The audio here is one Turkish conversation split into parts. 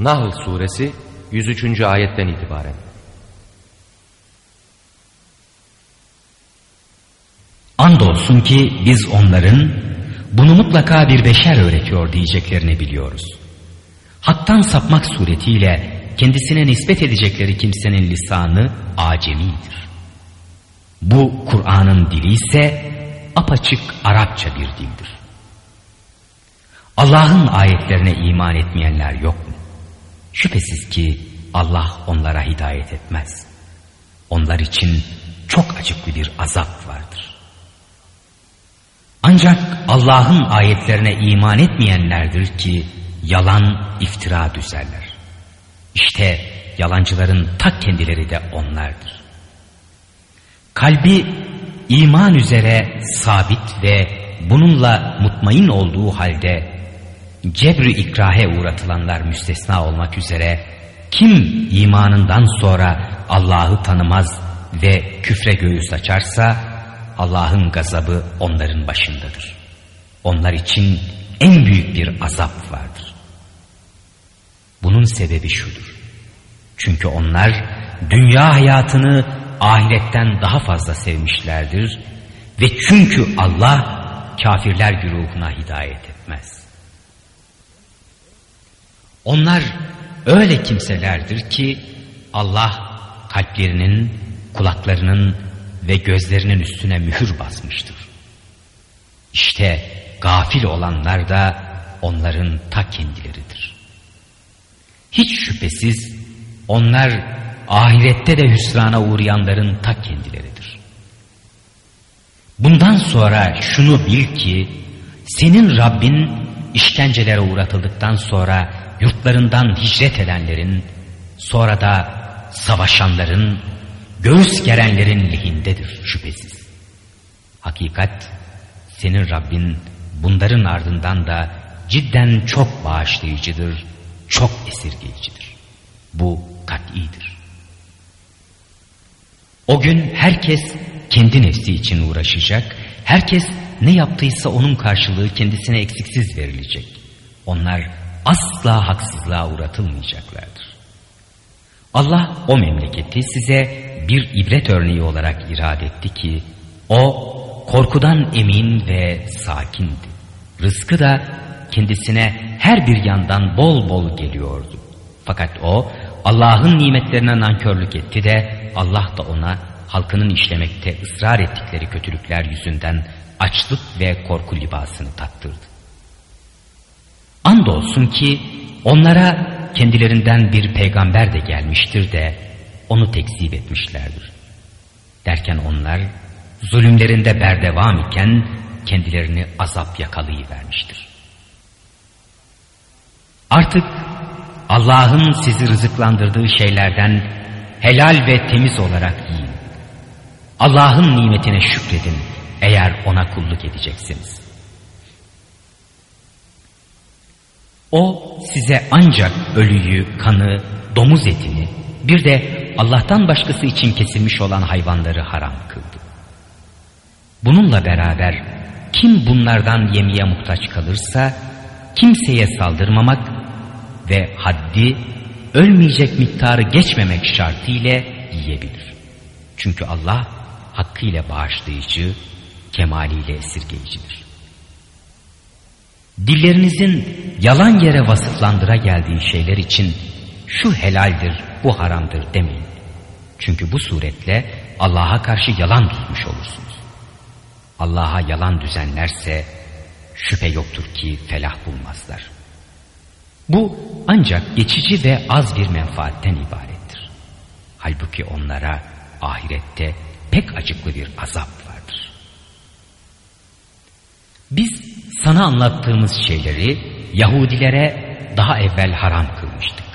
Nahl suresi 103. ayetten itibaren. Andolsun ki biz onların bunu mutlaka bir beşer öğretiyor diyeceklerini biliyoruz. Haktan sapmak suretiyle kendisine nispet edecekleri kimsenin lisanı acemidir. Bu Kur'an'ın dili ise apaçık Arapça bir dildir. Allah'ın ayetlerine iman etmeyenler yok mu? Şüphesiz ki Allah onlara hidayet etmez. Onlar için çok acıklı bir azap vardır. Ancak Allah'ın ayetlerine iman etmeyenlerdir ki yalan iftira düzerler. İşte yalancıların tak kendileri de onlardır. Kalbi iman üzere sabit ve bununla mutmain olduğu halde cebri ikrahe uğratılanlar müstesna olmak üzere kim imanından sonra Allah'ı tanımaz ve küfre göğüs açarsa Allah'ın gazabı onların başındadır. Onlar için en büyük bir azap vardır. Bunun sebebi şudur. Çünkü onlar dünya hayatını ahiretten daha fazla sevmişlerdir ve çünkü Allah kafirler güruhuna hidayet etmez. Onlar öyle kimselerdir ki Allah kalplerinin, kulaklarının ve gözlerinin üstüne mühür basmıştır. İşte gafil olanlar da onların ta kendileridir. Hiç şüphesiz onlar ahirette de hüsrana uğrayanların ta kendileridir. Bundan sonra şunu bil ki senin Rabbin işkencelere uğratıldıktan sonra yurtlarından hicret edenlerin sonra da savaşanların göğüs gerenlerin lehindedir şüphesiz. Hakikat senin Rabbin bunların ardından da cidden çok bağışlayıcıdır, çok esirgeyicidir. Bu kat'idir. O gün herkes kendi nefsi için uğraşacak, herkes ne yaptıysa onun karşılığı kendisine eksiksiz verilecek. Onlar asla haksızlığa uğratılmayacaklardır. Allah o memleketi size bir ibret örneği olarak irade etti ki, o korkudan emin ve sakindi. Rızkı da kendisine her bir yandan bol bol geliyordu. Fakat o Allah'ın nimetlerine nankörlük etti de Allah da ona halkının işlemekte ısrar ettikleri kötülükler yüzünden açlık ve korku libasını taktırdı. Andolsun ki onlara kendilerinden bir peygamber de gelmiştir de onu tekzip etmişlerdir. Derken onlar zulümlerinde berdevam iken kendilerini azap yakalayıvermiştir. Artık Allah'ın sizi rızıklandırdığı şeylerden helal ve temiz olarak yiyin. Allah'ın nimetine şükredin eğer ona kulluk edeceksiniz. O size ancak ölüyü, kanı, domuz etini, bir de Allah'tan başkası için kesilmiş olan hayvanları haram kıldı. Bununla beraber kim bunlardan yemeye muhtaç kalırsa kimseye saldırmamak ve haddi ölmeyecek miktarı geçmemek şartıyla yiyebilir. Çünkü Allah hakkıyla bağışlayıcı, kemaliyle esirgeyicidir. Dillerinizin yalan yere vasıflandıra geldiği şeyler için şu helaldir, bu haramdır demeyin. Çünkü bu suretle Allah'a karşı yalan tutmuş olursunuz. Allah'a yalan düzenlerse şüphe yoktur ki felah bulmazlar. Bu ancak geçici ve az bir menfaatten ibarettir. Halbuki onlara ahirette pek acıklı bir azap vardır. Biz sana anlattığımız şeyleri Yahudilere daha evvel haram kılmıştık.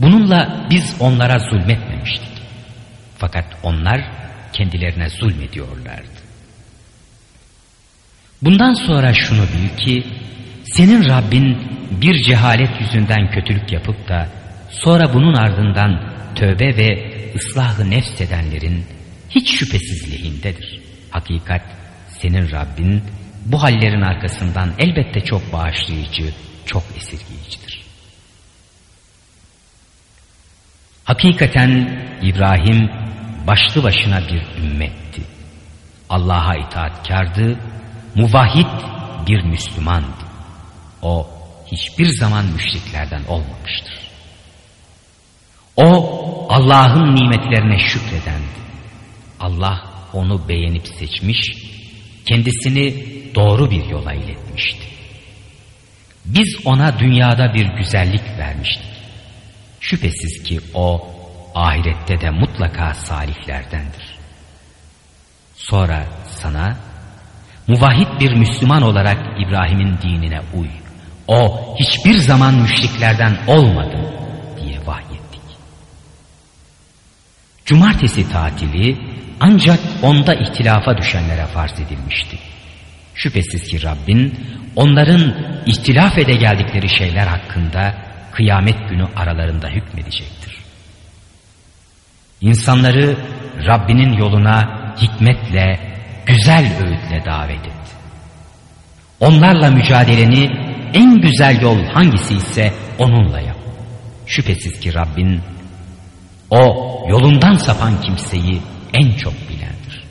Bununla biz onlara zulmetmemiştik. Fakat onlar kendilerine zulmediyorlardı. Bundan sonra şunu bil ki senin Rabbin bir cehalet yüzünden kötülük yapıp da sonra bunun ardından tövbe ve ıslahı nefs edenlerin hiç şüphesiz lehindedir. Hakikat senin Rabbin bu hallerin arkasından elbette çok bağışlayıcı, çok esirgeyicidir. Hakikaten İbrahim başlı başına bir ümmetti. Allah'a itaatkardı, muvahhid bir Müslümandı. O hiçbir zaman müşriklerden olmamıştır. O Allah'ın nimetlerine şükredendi. Allah onu beğenip seçmiş, kendisini doğru bir yola iletmişti. Biz ona dünyada bir güzellik vermiştik. Şüphesiz ki o ahirette de mutlaka salihlerdendir. Sonra sana muvahhid bir Müslüman olarak İbrahim'in dinine uy. O hiçbir zaman müşriklerden olmadı diye vahyettik. Cumartesi tatili ancak onda ihtilafa düşenlere farz edilmişti. Şüphesiz ki Rabbin onların ihtilaf ede geldikleri şeyler hakkında kıyamet günü aralarında hükmedecektir. İnsanları Rabbinin yoluna hikmetle, güzel öğütle davet et. Onlarla mücadeleni en güzel yol hangisi ise onunla yap. Şüphesiz ki Rabbin o yolundan sapan kimseyi en çok bilendir.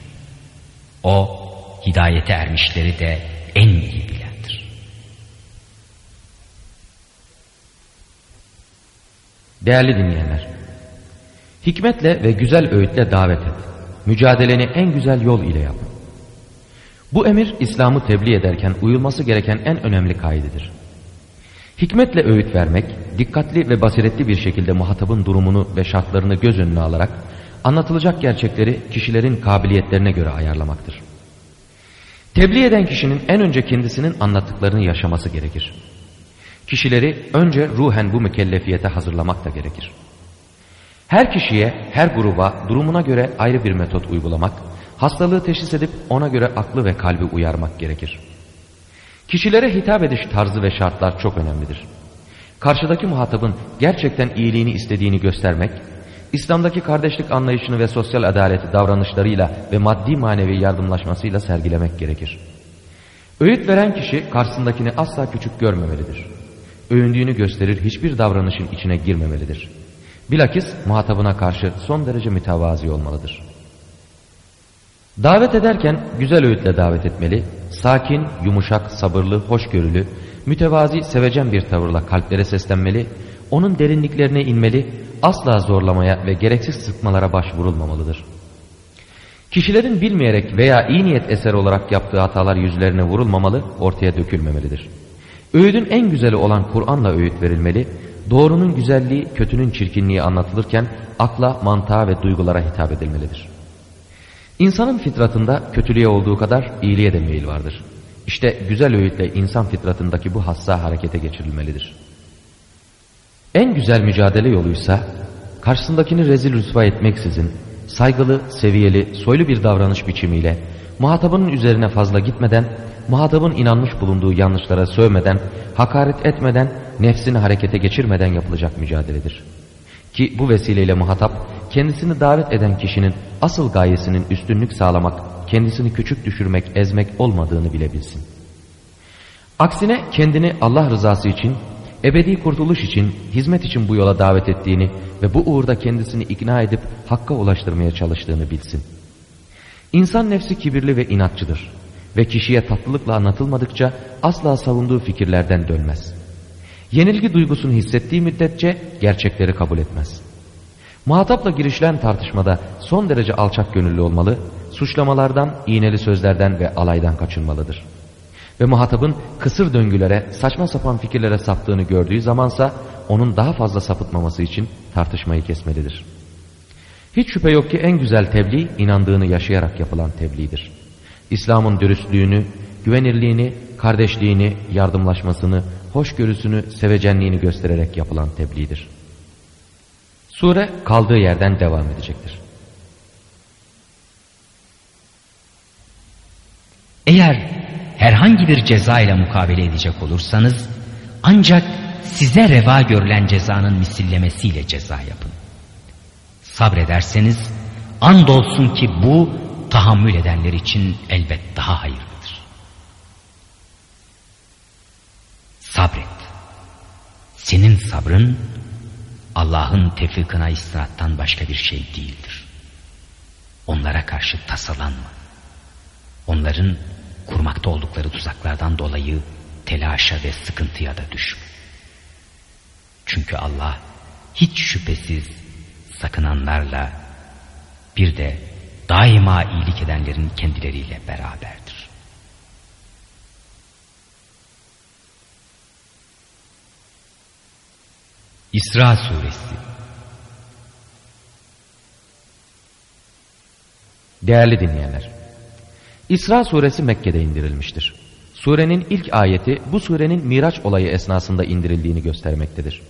O hidayete ermişleri de en iyi bilendir. Değerli dinleyenler, hikmetle ve güzel öğütle davet et. Mücadeleni en güzel yol ile yap. Bu emir İslam'ı tebliğ ederken uyulması gereken en önemli kaidedir. Hikmetle öğüt vermek, dikkatli ve basiretli bir şekilde muhatabın durumunu ve şartlarını göz önüne alarak anlatılacak gerçekleri kişilerin kabiliyetlerine göre ayarlamaktır. Tebliğ eden kişinin en önce kendisinin anlattıklarını yaşaması gerekir. Kişileri önce ruhen bu mükellefiyete hazırlamak da gerekir. Her kişiye, her gruba durumuna göre ayrı bir metot uygulamak, hastalığı teşhis edip ona göre aklı ve kalbi uyarmak gerekir. Kişilere hitap ediş tarzı ve şartlar çok önemlidir. Karşıdaki muhatabın gerçekten iyiliğini istediğini göstermek, İslam'daki kardeşlik anlayışını ve sosyal adaleti davranışlarıyla ve maddi manevi yardımlaşmasıyla sergilemek gerekir. Öğüt veren kişi karşısındakini asla küçük görmemelidir. Övündüğünü gösterir hiçbir davranışın içine girmemelidir. Bilakis muhatabına karşı son derece mütevazi olmalıdır. Davet ederken güzel öğütle davet etmeli, sakin, yumuşak, sabırlı, hoşgörülü, mütevazi, sevecen bir tavırla kalplere seslenmeli, onun derinliklerine inmeli, asla zorlamaya ve gereksiz sıkmalara başvurulmamalıdır. Kişilerin bilmeyerek veya iyi niyet eser olarak yaptığı hatalar yüzlerine vurulmamalı, ortaya dökülmemelidir. Öğüdün en güzeli olan Kur'an'la öğüt verilmeli, doğrunun güzelliği, kötünün çirkinliği anlatılırken akla, mantığa ve duygulara hitap edilmelidir. İnsanın fitratında kötülüğe olduğu kadar iyiliğe de meyil vardır. İşte güzel öğütle insan fitratındaki bu hassa harekete geçirilmelidir. En güzel mücadele yoluysa karşısındakini rezil rüsva etmeksizin saygılı, seviyeli, soylu bir davranış biçimiyle muhatabının üzerine fazla gitmeden, muhatabın inanmış bulunduğu yanlışlara sövmeden, hakaret etmeden, nefsini harekete geçirmeden yapılacak mücadeledir. Ki bu vesileyle muhatap kendisini davet eden kişinin asıl gayesinin üstünlük sağlamak, kendisini küçük düşürmek, ezmek olmadığını bilebilsin. Aksine kendini Allah rızası için ebedi kurtuluş için, hizmet için bu yola davet ettiğini ve bu uğurda kendisini ikna edip hakka ulaştırmaya çalıştığını bilsin. İnsan nefsi kibirli ve inatçıdır ve kişiye tatlılıkla anlatılmadıkça asla savunduğu fikirlerden dönmez. Yenilgi duygusunu hissettiği müddetçe gerçekleri kabul etmez. Muhatapla girişilen tartışmada son derece alçak gönüllü olmalı, suçlamalardan, iğneli sözlerden ve alaydan kaçınmalıdır.'' Ve muhatabın kısır döngülere, saçma sapan fikirlere saptığını gördüğü zamansa onun daha fazla sapıtmaması için tartışmayı kesmelidir. Hiç şüphe yok ki en güzel tebliğ inandığını yaşayarak yapılan tebliğdir. İslam'ın dürüstlüğünü, güvenirliğini, kardeşliğini, yardımlaşmasını, hoşgörüsünü, sevecenliğini göstererek yapılan tebliğdir. Sure kaldığı yerden devam edecektir. Eğer herhangi bir ceza ile mukabele edecek olursanız ancak size reva görülen cezanın misillemesiyle ceza yapın. Sabrederseniz andolsun ki bu tahammül edenler için elbet daha hayırlıdır. Sabret. Senin sabrın Allah'ın tefrikına istinattan başka bir şey değildir. Onlara karşı tasalanma. Onların kurmakta oldukları tuzaklardan dolayı telaşa ve sıkıntıya da düşme. Çünkü Allah hiç şüphesiz sakınanlarla bir de daima iyilik edenlerin kendileriyle beraberdir. İsra Suresi Değerli dinleyenler, İsra suresi Mekke'de indirilmiştir. Surenin ilk ayeti bu surenin Miraç olayı esnasında indirildiğini göstermektedir.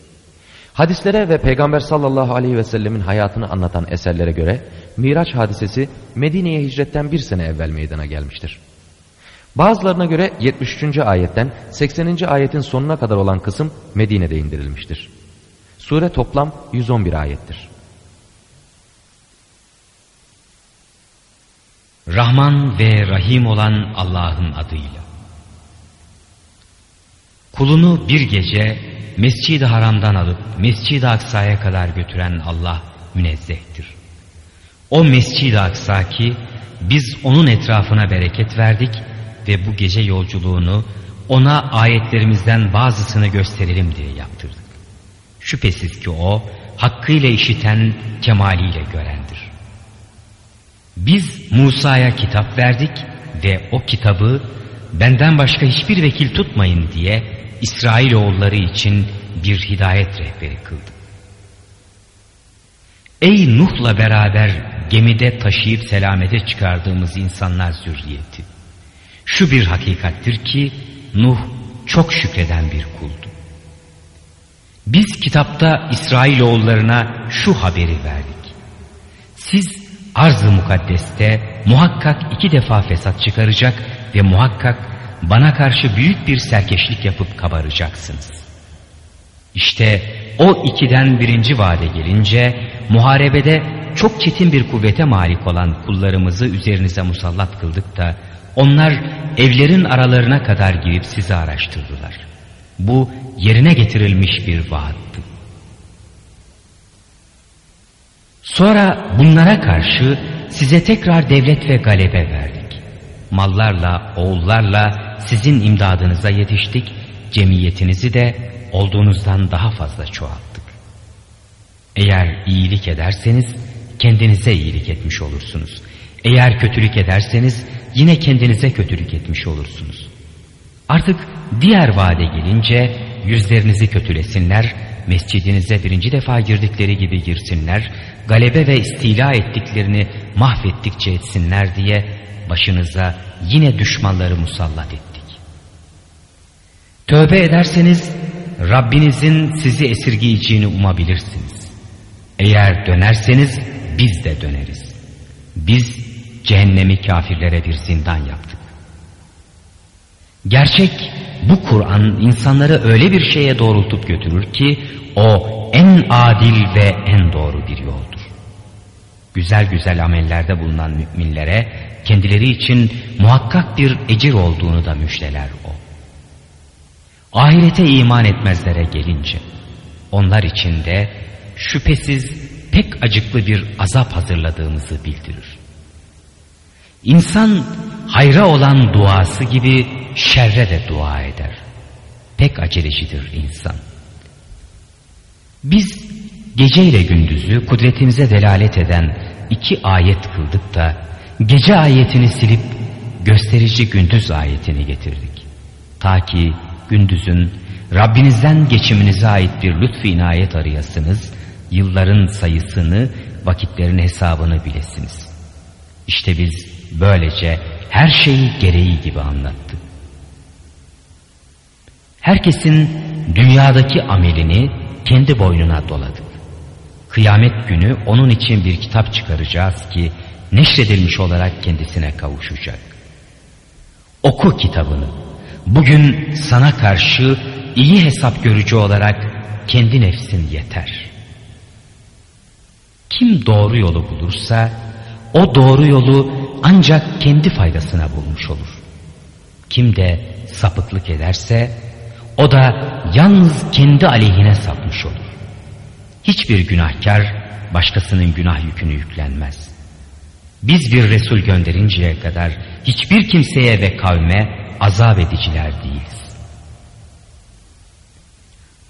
Hadislere ve Peygamber sallallahu aleyhi ve sellemin hayatını anlatan eserlere göre Miraç hadisesi Medine'ye hicretten bir sene evvel meydana gelmiştir. Bazılarına göre 73. ayetten 80. ayetin sonuna kadar olan kısım Medine'de indirilmiştir. Sure toplam 111 ayettir. Rahman ve Rahim olan Allah'ın adıyla. Kulunu bir gece Mescid-i Haram'dan alıp Mescid-i Aksa'ya kadar götüren Allah münezzehtir. O Mescid-i Aksa ki biz onun etrafına bereket verdik ve bu gece yolculuğunu ona ayetlerimizden bazısını gösterelim diye yaptırdık. Şüphesiz ki o hakkıyla işiten, kemaliyle görendir. Biz Musa'ya kitap verdik ve o kitabı benden başka hiçbir vekil tutmayın diye İsrailoğulları için bir hidayet rehberi kıldı. Ey Nuh'la beraber gemide taşıyıp selamete çıkardığımız insanlar zürriyeti. Şu bir hakikattir ki Nuh çok şükreden bir kuldu. Biz kitapta İsrailoğullarına şu haberi verdik. Siz arz-ı mukaddeste muhakkak iki defa fesat çıkaracak ve muhakkak bana karşı büyük bir serkeşlik yapıp kabaracaksınız. İşte o ikiden birinci vade gelince muharebede çok çetin bir kuvvete malik olan kullarımızı üzerinize musallat kıldık da onlar evlerin aralarına kadar girip sizi araştırdılar. Bu yerine getirilmiş bir vaattı. Sonra bunlara karşı size tekrar devlet ve galebe verdik. Mallarla, oğullarla sizin imdadınıza yetiştik, cemiyetinizi de olduğunuzdan daha fazla çoğalttık. Eğer iyilik ederseniz kendinize iyilik etmiş olursunuz. Eğer kötülük ederseniz yine kendinize kötülük etmiş olursunuz. Artık diğer vade gelince yüzlerinizi kötülesinler, mescidinize birinci defa girdikleri gibi girsinler, galebe ve istila ettiklerini mahvettikçe etsinler diye başınıza yine düşmanları musallat ettik. Tövbe ederseniz Rabbinizin sizi esirgeyeceğini umabilirsiniz. Eğer dönerseniz biz de döneriz. Biz cehennemi kafirlere bir zindan yaptık. Gerçek bu Kur'an insanları öyle bir şeye doğrultup götürür ki o en adil ve en doğru bir yoldur. Güzel güzel amellerde bulunan müminlere kendileri için muhakkak bir ecir olduğunu da müjdeler o. Ahirete iman etmezlere gelince onlar için de şüphesiz pek acıklı bir azap hazırladığımızı bildirir. İnsan hayra olan duası gibi şerre de dua eder. Pek acelecidir insan. Biz gece ile gündüzü kudretimize delalet eden iki ayet kıldık da gece ayetini silip gösterici gündüz ayetini getirdik. Ta ki gündüzün Rabbinizden geçiminize ait bir lütfu inayet arayasınız, yılların sayısını, vakitlerin hesabını bilesiniz. İşte biz böylece her şeyi gereği gibi anlattık. Herkesin dünyadaki amelini kendi boynuna doladık. Kıyamet günü onun için bir kitap çıkaracağız ki neşredilmiş olarak kendisine kavuşacak. Oku kitabını. Bugün sana karşı iyi hesap görücü olarak kendi nefsin yeter. Kim doğru yolu bulursa o doğru yolu ancak kendi faydasına bulmuş olur. Kim de sapıklık ederse o da yalnız kendi aleyhine sapmış olur. Hiçbir günahkar başkasının günah yükünü yüklenmez. Biz bir Resul gönderinceye kadar hiçbir kimseye ve kavme azap ediciler değiliz.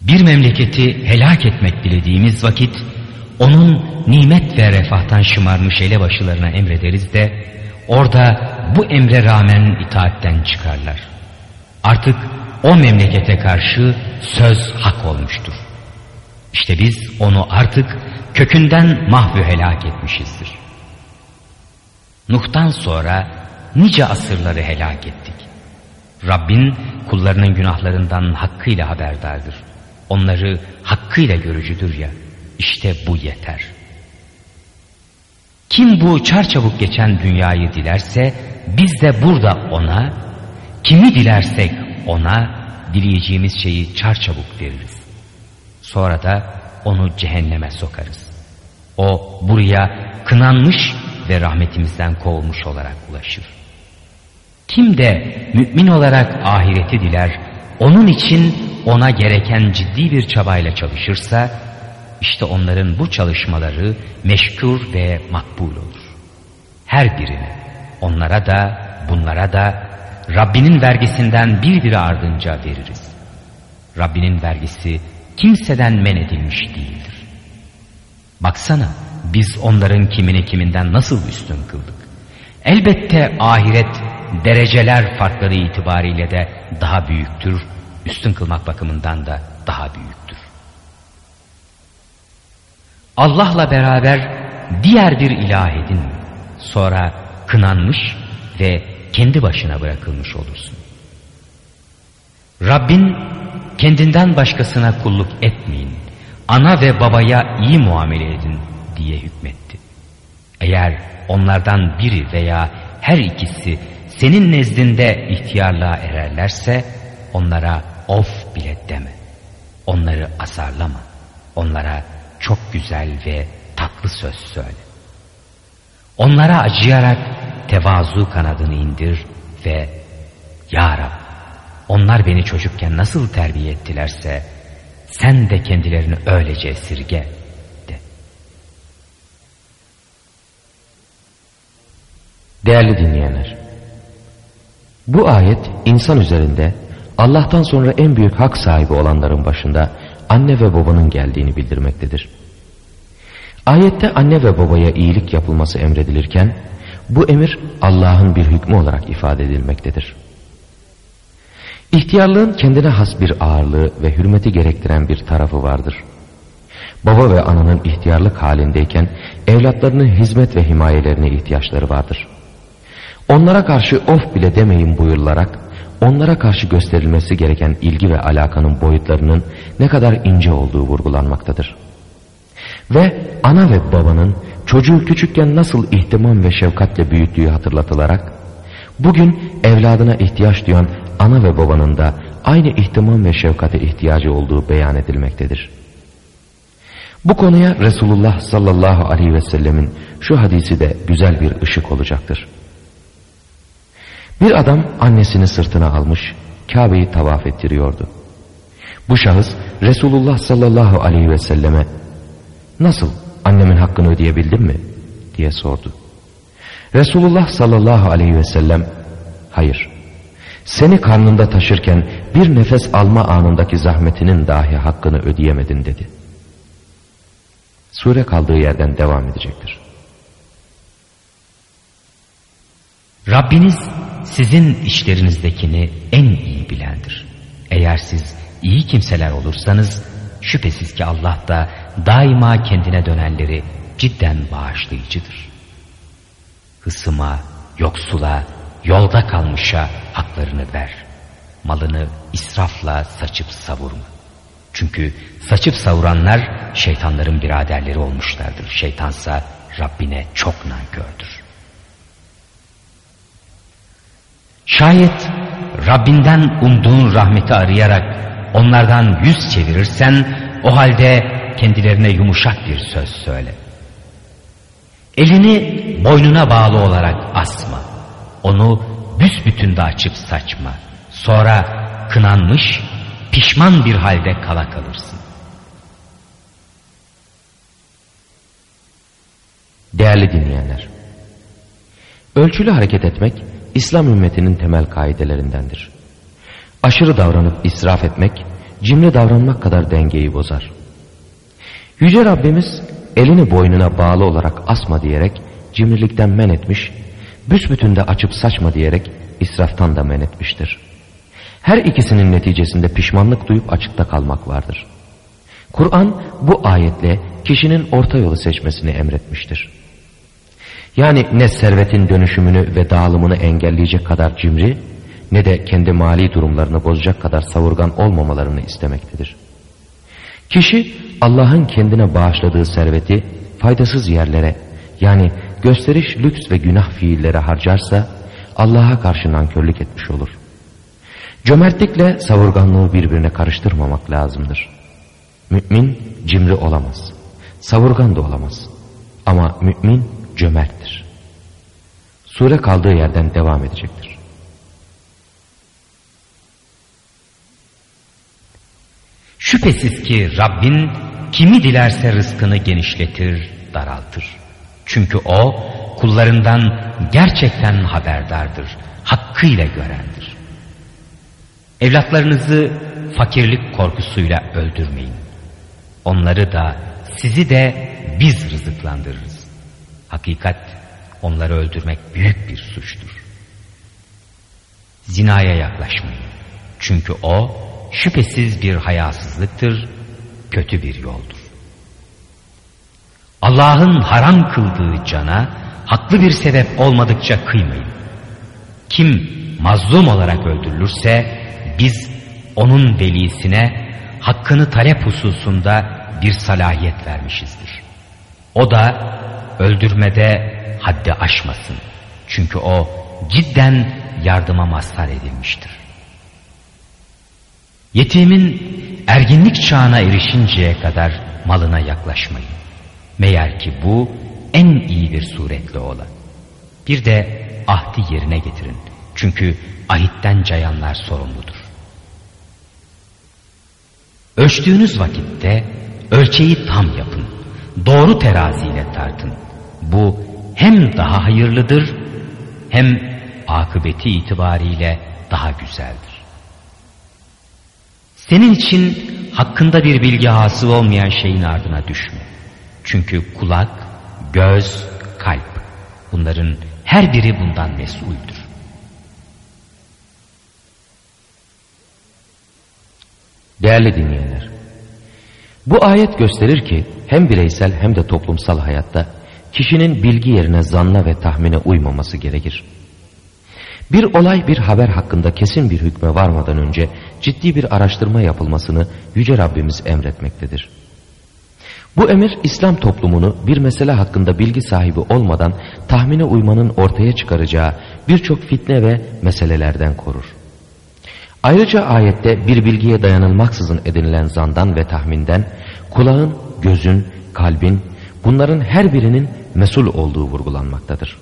Bir memleketi helak etmek dilediğimiz vakit onun nimet ve refahtan şımarmış elebaşılarına emrederiz de orada bu emre rağmen itaatten çıkarlar. Artık o memlekete karşı söz hak olmuştur. İşte biz onu artık kökünden mahvü helak etmişizdir. Nuh'tan sonra nice asırları helak ettik. Rabbin kullarının günahlarından hakkıyla haberdardır. Onları hakkıyla görücüdür ya. İşte bu yeter. Kim bu çarçabuk geçen dünyayı dilerse biz de burada ona, kimi dilersek ona dileyeceğimiz şeyi çarçabuk veririz. Sonra da onu cehenneme sokarız. O buraya kınanmış ve rahmetimizden kovulmuş olarak ulaşır. Kim de mümin olarak ahireti diler, onun için ona gereken ciddi bir çabayla çalışırsa, işte onların bu çalışmaları meşkur ve makbul olur. Her birine, onlara da, bunlara da Rabbinin vergisinden bir biri ardınca veririz. Rabbinin vergisi kimseden men edilmiş değildir. Baksana biz onların kimini kiminden nasıl üstün kıldık. Elbette ahiret dereceler farkları itibariyle de daha büyüktür, üstün kılmak bakımından da daha büyüktür. Allah'la beraber diğer bir ilah edin, sonra kınanmış ve kendi başına bırakılmış olursun. Rabbin kendinden başkasına kulluk etmeyin, ana ve babaya iyi muamele edin diye hükmetti. Eğer onlardan biri veya her ikisi senin nezdinde ihtiyarlığa ererlerse onlara of bile deme. Onları azarlama. Onlara çok güzel ve tatlı söz söyle. Onlara acıyarak tevazu kanadını indir ve Ya Rab onlar beni çocukken nasıl terbiye ettilerse sen de kendilerini öylece esirge de. Değerli dinleyenler, bu ayet insan üzerinde Allah'tan sonra en büyük hak sahibi olanların başında anne ve babanın geldiğini bildirmektedir. Ayette anne ve babaya iyilik yapılması emredilirken bu emir Allah'ın bir hükmü olarak ifade edilmektedir. İhtiyarlığın kendine has bir ağırlığı ve hürmeti gerektiren bir tarafı vardır. Baba ve ananın ihtiyarlık halindeyken evlatlarının hizmet ve himayelerine ihtiyaçları vardır. Onlara karşı of bile demeyin buyurularak onlara karşı gösterilmesi gereken ilgi ve alakanın boyutlarının ne kadar ince olduğu vurgulanmaktadır. Ve ana ve babanın çocuğu küçükken nasıl ihtimam ve şefkatle büyüttüğü hatırlatılarak, bugün evladına ihtiyaç duyan ana ve babanın da aynı ihtimam ve şefkate ihtiyacı olduğu beyan edilmektedir. Bu konuya Resulullah sallallahu aleyhi ve sellemin şu hadisi de güzel bir ışık olacaktır. Bir adam annesini sırtına almış Kabe'yi tavaf ettiriyordu. Bu şahıs Resulullah sallallahu aleyhi ve selleme nasıl annemin hakkını ödeyebildim mi diye sordu. Resulullah sallallahu aleyhi ve sellem hayır seni karnında taşırken bir nefes alma anındaki zahmetinin dahi hakkını ödeyemedin dedi. Sure kaldığı yerden devam edecektir. Rabbiniz sizin işlerinizdekini en iyi bilendir. Eğer siz iyi kimseler olursanız şüphesiz ki Allah da daima kendine dönenleri cidden bağışlayıcıdır. Hısıma, yoksula, yolda kalmışa haklarını ver. Malını israfla saçıp savurma. Çünkü saçıp savuranlar şeytanların biraderleri olmuşlardır. Şeytansa Rabbine çok nankördür. Şayet Rabbinden umduğun rahmeti arayarak onlardan yüz çevirirsen o halde kendilerine yumuşak bir söz söyle. Elini boynuna bağlı olarak asma. Onu büsbütün de açıp saçma. Sonra kınanmış, pişman bir halde kala kalırsın. Değerli dinleyenler, ölçülü hareket etmek İslam ümmetinin temel kaidelerindendir. Aşırı davranıp israf etmek, cimri davranmak kadar dengeyi bozar. Yüce Rabbimiz elini boynuna bağlı olarak asma diyerek cimrilikten men etmiş, büsbütün de açıp saçma diyerek israftan da men etmiştir. Her ikisinin neticesinde pişmanlık duyup açıkta kalmak vardır. Kur'an bu ayetle kişinin orta yolu seçmesini emretmiştir. Yani ne servetin dönüşümünü ve dağılımını engelleyecek kadar cimri, ne de kendi mali durumlarını bozacak kadar savurgan olmamalarını istemektedir. Kişi Allah'ın kendine bağışladığı serveti faydasız yerlere yani gösteriş, lüks ve günah fiillere harcarsa Allah'a karşı nankörlük etmiş olur. Cömertlikle savurganlığı birbirine karıştırmamak lazımdır. Mümin cimri olamaz. Savurgan da olamaz. Ama mümin cömerttir. Sure kaldığı yerden devam edecektir. Şüphesiz ki Rabbin kimi dilerse rızkını genişletir, daraltır. Çünkü o kullarından gerçekten haberdardır, hakkıyla görendir. Evlatlarınızı fakirlik korkusuyla öldürmeyin. Onları da sizi de biz rızıklandırırız. Hakikat onları öldürmek büyük bir suçtur. Zinaya yaklaşmayın. Çünkü o şüphesiz bir hayasızlıktır, kötü bir yoldur. Allah'ın haram kıldığı cana haklı bir sebep olmadıkça kıymayın. Kim mazlum olarak öldürülürse biz onun velisine hakkını talep hususunda bir salahiyet vermişizdir. O da öldürmede haddi aşmasın. Çünkü o cidden yardıma mazhar edilmiştir. Yetimin erginlik çağına erişinceye kadar malına yaklaşmayın. Meğer ki bu en iyi bir suretle ola. Bir de ahdi yerine getirin. Çünkü ahitten cayanlar sorumludur. Ölçtüğünüz vakitte ölçeği tam yapın. Doğru teraziyle tartın. Bu hem daha hayırlıdır hem akıbeti itibariyle daha güzeldir. Senin için hakkında bir bilgi hasıl olmayan şeyin ardına düşme. Çünkü kulak, göz, kalp bunların her biri bundan mesuldür. Değerli dinleyenler, bu ayet gösterir ki hem bireysel hem de toplumsal hayatta kişinin bilgi yerine zanna ve tahmine uymaması gerekir. Bir olay bir haber hakkında kesin bir hükme varmadan önce ciddi bir araştırma yapılmasını Yüce Rabbimiz emretmektedir. Bu emir İslam toplumunu bir mesele hakkında bilgi sahibi olmadan tahmine uymanın ortaya çıkaracağı birçok fitne ve meselelerden korur. Ayrıca ayette bir bilgiye dayanılmaksızın edinilen zandan ve tahminden kulağın, gözün, kalbin bunların her birinin mesul olduğu vurgulanmaktadır.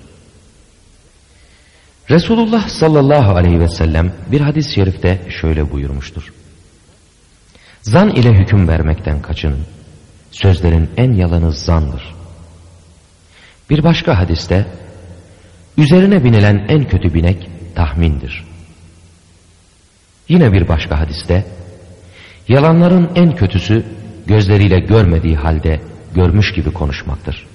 Resulullah sallallahu aleyhi ve sellem bir hadis-i şerifte şöyle buyurmuştur. Zan ile hüküm vermekten kaçının. Sözlerin en yalanı zandır. Bir başka hadiste üzerine binilen en kötü binek tahmindir. Yine bir başka hadiste yalanların en kötüsü gözleriyle görmediği halde görmüş gibi konuşmaktır.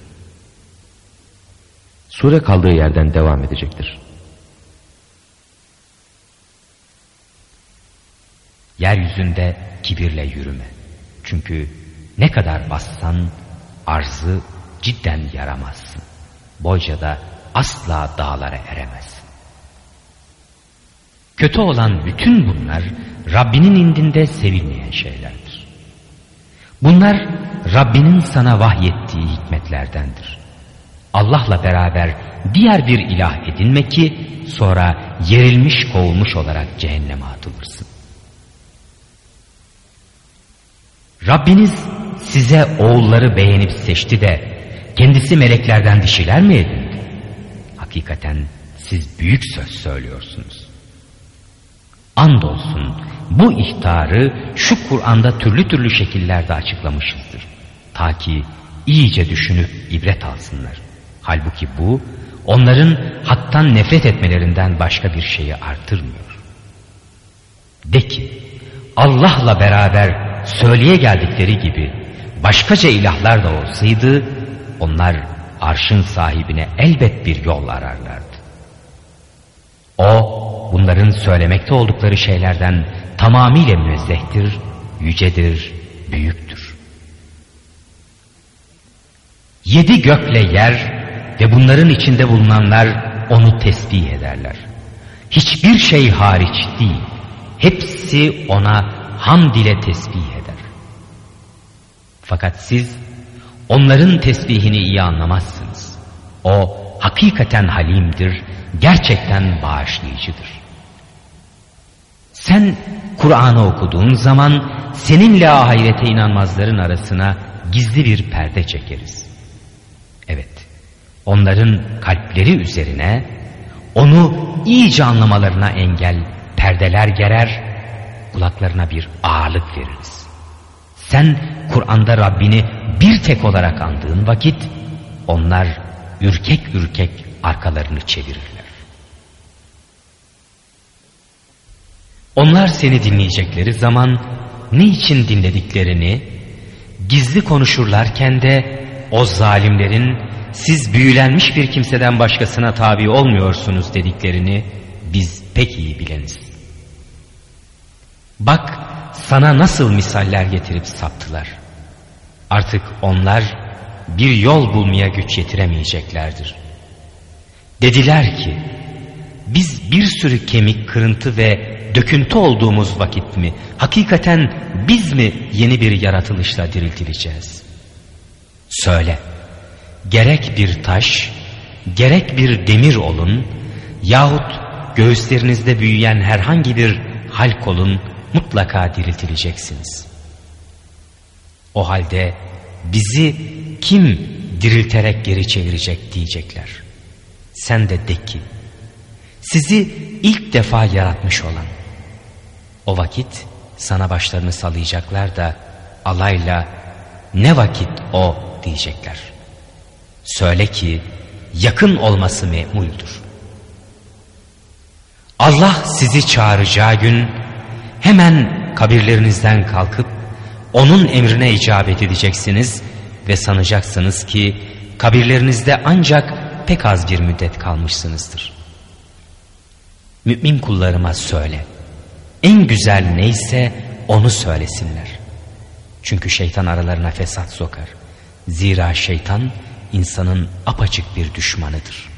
Sure kaldığı yerden devam edecektir. Yeryüzünde kibirle yürüme. Çünkü ne kadar bassan arzı cidden yaramazsın. Boyca da asla dağlara eremezsin. Kötü olan bütün bunlar Rabbinin indinde sevilmeyen şeylerdir. Bunlar Rabbinin sana vahyettiği hikmetlerdendir. Allah'la beraber diğer bir ilah edinme ki sonra yerilmiş kovulmuş olarak cehenneme atılırsın. Rabbiniz size oğulları beğenip seçti de kendisi meleklerden dişiler mi edindi? Hakikaten siz büyük söz söylüyorsunuz. Andolsun bu ihtarı şu Kur'an'da türlü türlü şekillerde açıklamışızdır. Ta ki iyice düşünüp ibret alsınlar. Halbuki bu onların haktan nefret etmelerinden başka bir şeyi artırmıyor. De ki Allah'la beraber söyleye geldikleri gibi başkaca ilahlar da olsaydı onlar arşın sahibine elbet bir yol ararlardı. O bunların söylemekte oldukları şeylerden tamamıyla münezzehtir, yücedir, büyüktür. Yedi gökle yer ve bunların içinde bulunanlar onu tesbih ederler. Hiçbir şey hariç değil, hepsi ona hamd ile tesbih. Fakat siz onların tesbihini iyi anlamazsınız. O hakikaten halimdir, gerçekten bağışlayıcıdır. Sen Kur'an'ı okuduğun zaman seninle ahirete inanmazların arasına gizli bir perde çekeriz. Evet, onların kalpleri üzerine onu iyice anlamalarına engel perdeler gerer, kulaklarına bir ağırlık veririz. Sen Kur'an'da Rabbini bir tek olarak andığın vakit onlar ürkek ürkek arkalarını çevirirler. Onlar seni dinleyecekleri zaman ne için dinlediklerini gizli konuşurlarken de o zalimlerin siz büyülenmiş bir kimseden başkasına tabi olmuyorsunuz dediklerini biz pek iyi bileniz. Bak sana nasıl misaller getirip saptılar. Artık onlar bir yol bulmaya güç yetiremeyeceklerdir. Dediler ki biz bir sürü kemik, kırıntı ve döküntü olduğumuz vakit mi, hakikaten biz mi yeni bir yaratılışla diriltileceğiz? Söyle, gerek bir taş, gerek bir demir olun yahut göğüslerinizde büyüyen herhangi bir halk olun mutlaka diriltileceksiniz. O halde bizi kim dirilterek geri çevirecek diyecekler. Sen de de ki, sizi ilk defa yaratmış olan, o vakit sana başlarını salayacaklar da alayla ne vakit o diyecekler. Söyle ki yakın olması me'muldür. Allah sizi çağıracağı gün hemen kabirlerinizden kalkıp onun emrine icabet edeceksiniz ve sanacaksınız ki kabirlerinizde ancak pek az bir müddet kalmışsınızdır. Mümin kullarıma söyle. En güzel neyse onu söylesinler. Çünkü şeytan aralarına fesat sokar. Zira şeytan insanın apaçık bir düşmanıdır.''